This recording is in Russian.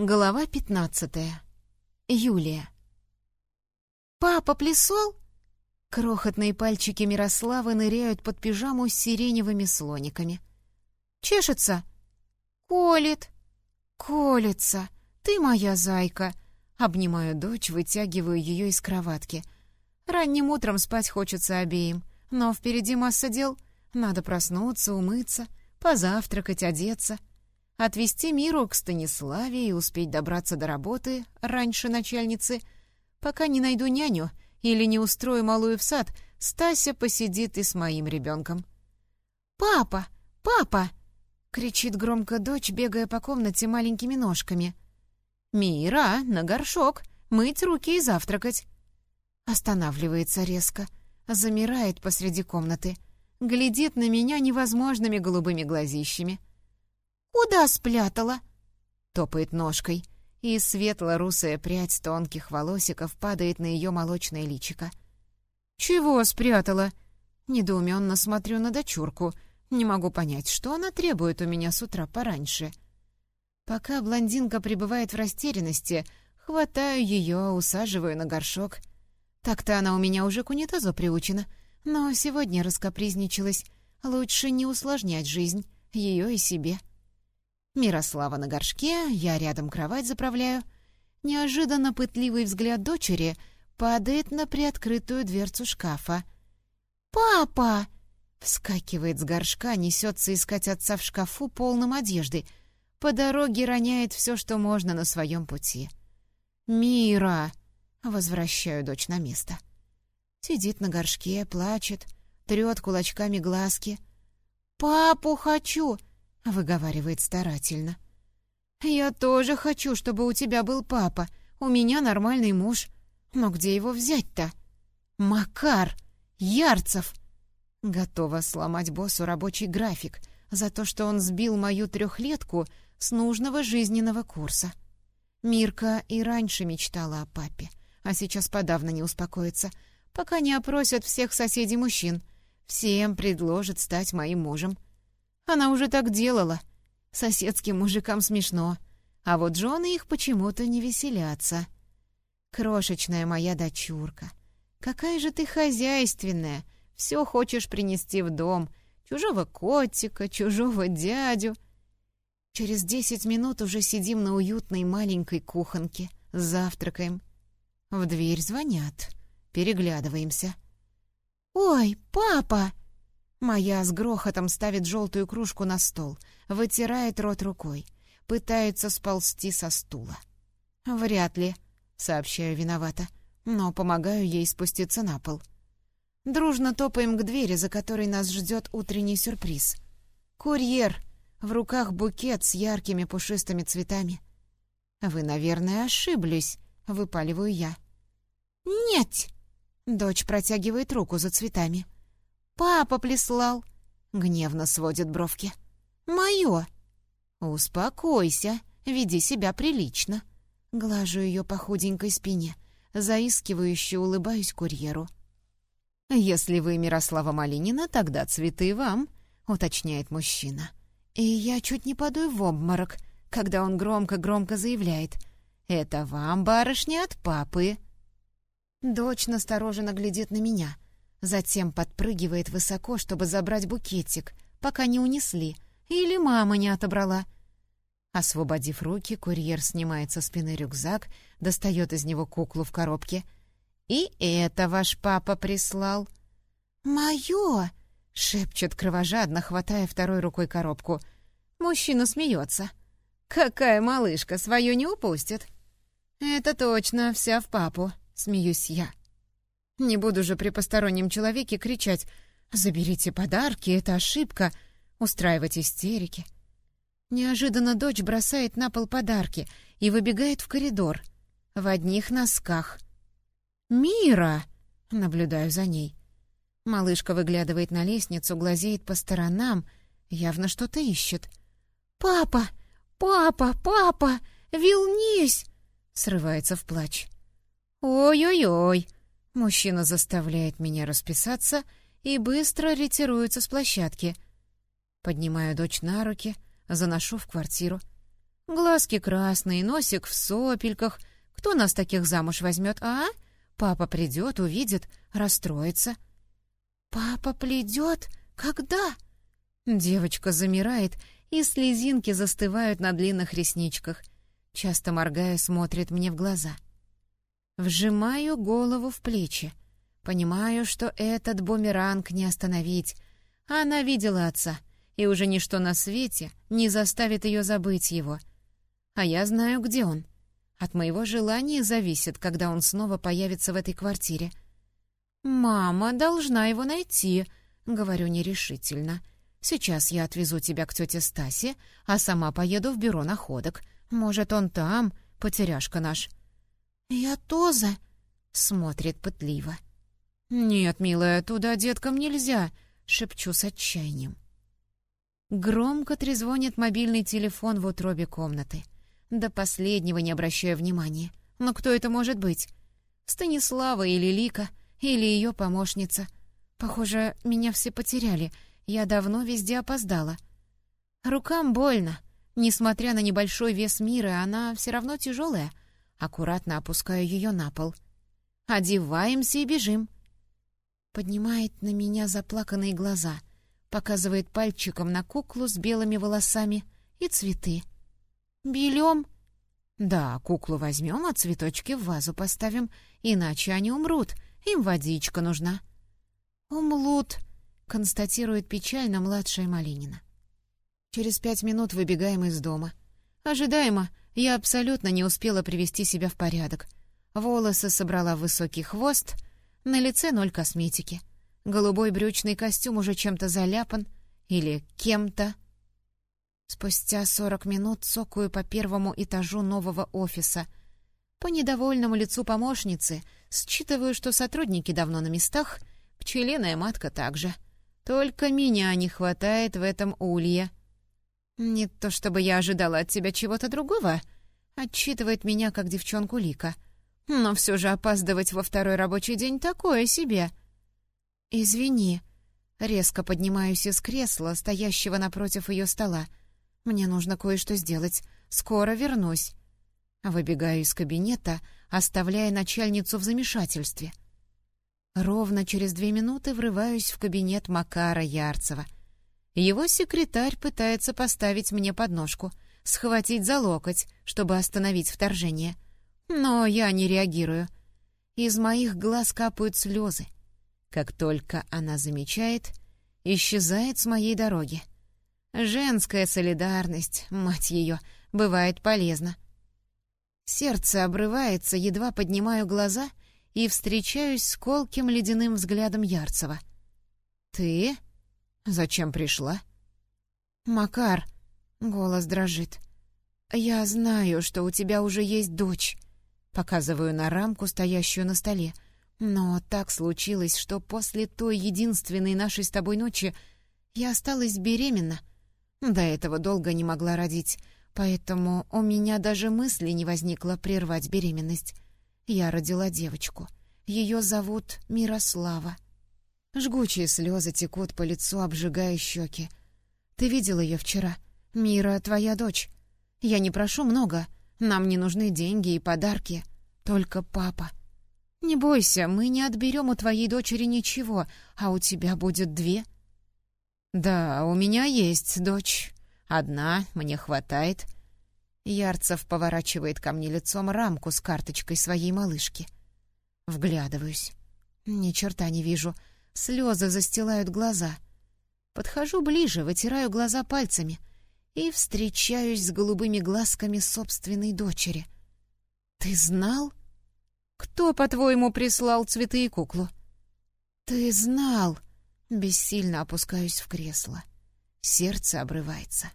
Глава пятнадцатая. Юлия. «Папа плясал?» Крохотные пальчики Мирославы ныряют под пижаму с сиреневыми слониками. «Чешется?» «Колет!» «Колется! Ты моя зайка!» Обнимаю дочь, вытягиваю ее из кроватки. Ранним утром спать хочется обеим, но впереди масса дел. Надо проснуться, умыться, позавтракать, одеться — отвезти Миру к Станиславе и успеть добраться до работы раньше начальницы. Пока не найду няню или не устрою малую в сад, Стася посидит и с моим ребенком. «Папа! Папа!» — кричит громко дочь, бегая по комнате маленькими ножками. «Мира, на горшок! Мыть руки и завтракать!» Останавливается резко, замирает посреди комнаты, глядит на меня невозможными голубыми глазищами — «Куда спрятала?» Топает ножкой, и светло-русая прядь тонких волосиков падает на ее молочное личико. «Чего спрятала?» Недоуменно смотрю на дочурку. Не могу понять, что она требует у меня с утра пораньше. Пока блондинка пребывает в растерянности, хватаю ее, усаживаю на горшок. Так-то она у меня уже к унитазу приучена, но сегодня раскопризничалась. Лучше не усложнять жизнь, ее и себе. Мирослава на горшке, я рядом кровать заправляю. Неожиданно пытливый взгляд дочери падает на приоткрытую дверцу шкафа. «Папа!» Вскакивает с горшка, несется искать отца в шкафу полном одежды. По дороге роняет все, что можно на своем пути. «Мира!» Возвращаю дочь на место. Сидит на горшке, плачет, трет кулачками глазки. «Папу хочу!» — выговаривает старательно. «Я тоже хочу, чтобы у тебя был папа. У меня нормальный муж. Но где его взять-то? Макар! Ярцев!» Готова сломать боссу рабочий график за то, что он сбил мою трехлетку с нужного жизненного курса. Мирка и раньше мечтала о папе, а сейчас подавно не успокоится, пока не опросят всех соседей-мужчин. Всем предложат стать моим мужем. Она уже так делала. Соседским мужикам смешно, а вот жены их почему-то не веселятся. Крошечная моя дочурка, какая же ты хозяйственная, все хочешь принести в дом, чужого котика, чужого дядю. Через десять минут уже сидим на уютной маленькой кухонке, завтракаем. В дверь звонят, переглядываемся. «Ой, папа!» Моя с грохотом ставит желтую кружку на стол, вытирает рот рукой, пытается сползти со стула. «Вряд ли», — сообщаю виновата, но помогаю ей спуститься на пол. Дружно топаем к двери, за которой нас ждет утренний сюрприз. «Курьер!» В руках букет с яркими пушистыми цветами. «Вы, наверное, ошиблись», — выпаливаю я. «Нет!» Дочь протягивает руку за цветами. «Папа прислал!» — гневно сводит бровки. «Мое!» «Успокойся, веди себя прилично!» Глажу ее по худенькой спине, заискивающе улыбаюсь курьеру. «Если вы Мирослава Малинина, тогда цветы вам», — уточняет мужчина. И я чуть не падаю в обморок, когда он громко-громко заявляет. «Это вам, барышня, от папы». Дочь настороженно глядит на меня — Затем подпрыгивает высоко, чтобы забрать букетик, пока не унесли, или мама не отобрала. Освободив руки, курьер снимает со спины рюкзак, достает из него куклу в коробке. «И это ваш папа прислал». «Моё!» — шепчет кровожадно, хватая второй рукой коробку. Мужчина смеется. «Какая малышка, свою не упустит!» «Это точно, вся в папу», — смеюсь я. Не буду же при постороннем человеке кричать «Заберите подарки, это ошибка», устраивать истерики. Неожиданно дочь бросает на пол подарки и выбегает в коридор. В одних носках. «Мира!» — наблюдаю за ней. Малышка выглядывает на лестницу, глазеет по сторонам, явно что-то ищет. «Папа! Папа! Папа! Вилнись!» — срывается в плач. «Ой-ой-ой!» Мужчина заставляет меня расписаться и быстро ретируется с площадки. Поднимаю дочь на руки, заношу в квартиру. Глазки красные, носик в сопельках. Кто нас таких замуж возьмет, а? Папа придет, увидит, расстроится. «Папа придет? Когда?» Девочка замирает, и слезинки застывают на длинных ресничках. Часто моргая, смотрит мне в глаза. Вжимаю голову в плечи. Понимаю, что этот бумеранг не остановить. Она видела отца, и уже ничто на свете не заставит ее забыть его. А я знаю, где он. От моего желания зависит, когда он снова появится в этой квартире. «Мама должна его найти», — говорю нерешительно. «Сейчас я отвезу тебя к тете Стасе, а сама поеду в бюро находок. Может, он там, потеряшка наш». «Я тоже», — смотрит пытливо. «Нет, милая, туда деткам нельзя», — шепчу с отчаянием. Громко трезвонит мобильный телефон в утробе комнаты. До последнего не обращаю внимания. Но кто это может быть? Станислава или Лика, или ее помощница. Похоже, меня все потеряли. Я давно везде опоздала. Рукам больно. Несмотря на небольшой вес мира, она все равно тяжелая. Аккуратно опускаю ее на пол. Одеваемся и бежим. Поднимает на меня заплаканные глаза, показывает пальчиком на куклу с белыми волосами и цветы. «Белем?» «Да, куклу возьмем, а цветочки в вазу поставим, иначе они умрут, им водичка нужна». «Умлут», — констатирует печально младшая Малинина. Через пять минут выбегаем из дома. Ожидаемо, я абсолютно не успела привести себя в порядок. Волосы собрала в высокий хвост — на лице ноль косметики. Голубой брючный костюм уже чем-то заляпан. Или кем-то. Спустя сорок минут цокаю по первому этажу нового офиса. По недовольному лицу помощницы считываю, что сотрудники давно на местах, пчелиная матка также. Только меня не хватает в этом улье. «Не то чтобы я ожидала от тебя чего-то другого», — отчитывает меня, как девчонку Лика — но все же опаздывать во второй рабочий день такое себе. «Извини», — резко поднимаюсь из кресла, стоящего напротив ее стола. «Мне нужно кое-что сделать. Скоро вернусь». Выбегаю из кабинета, оставляя начальницу в замешательстве. Ровно через две минуты врываюсь в кабинет Макара Ярцева. Его секретарь пытается поставить мне подножку, схватить за локоть, чтобы остановить вторжение — но я не реагирую. Из моих глаз капают слезы. Как только она замечает, исчезает с моей дороги. Женская солидарность, мать ее, бывает полезна. Сердце обрывается, едва поднимаю глаза и встречаюсь с колким ледяным взглядом Ярцева. «Ты? Зачем пришла?» «Макар», — голос дрожит, — «я знаю, что у тебя уже есть дочь». Показываю на рамку, стоящую на столе. Но так случилось, что после той единственной нашей с тобой ночи я осталась беременна. До этого долго не могла родить, поэтому у меня даже мысли не возникло прервать беременность. Я родила девочку. Ее зовут Мирослава. Жгучие слезы текут по лицу, обжигая щеки. Ты видел ее вчера? Мира, твоя дочь. Я не прошу много — нам не нужны деньги и подарки, только папа. Не бойся, мы не отберем у твоей дочери ничего, а у тебя будет две. Да, у меня есть дочь. Одна, мне хватает. Ярцев поворачивает ко мне лицом рамку с карточкой своей малышки. Вглядываюсь. Ни черта не вижу. Слезы застилают глаза. Подхожу ближе, вытираю глаза пальцами и встречаюсь с голубыми глазками собственной дочери. «Ты знал? Кто, по-твоему, прислал цветы и куклу?» «Ты знал!» Бессильно опускаюсь в кресло. Сердце обрывается.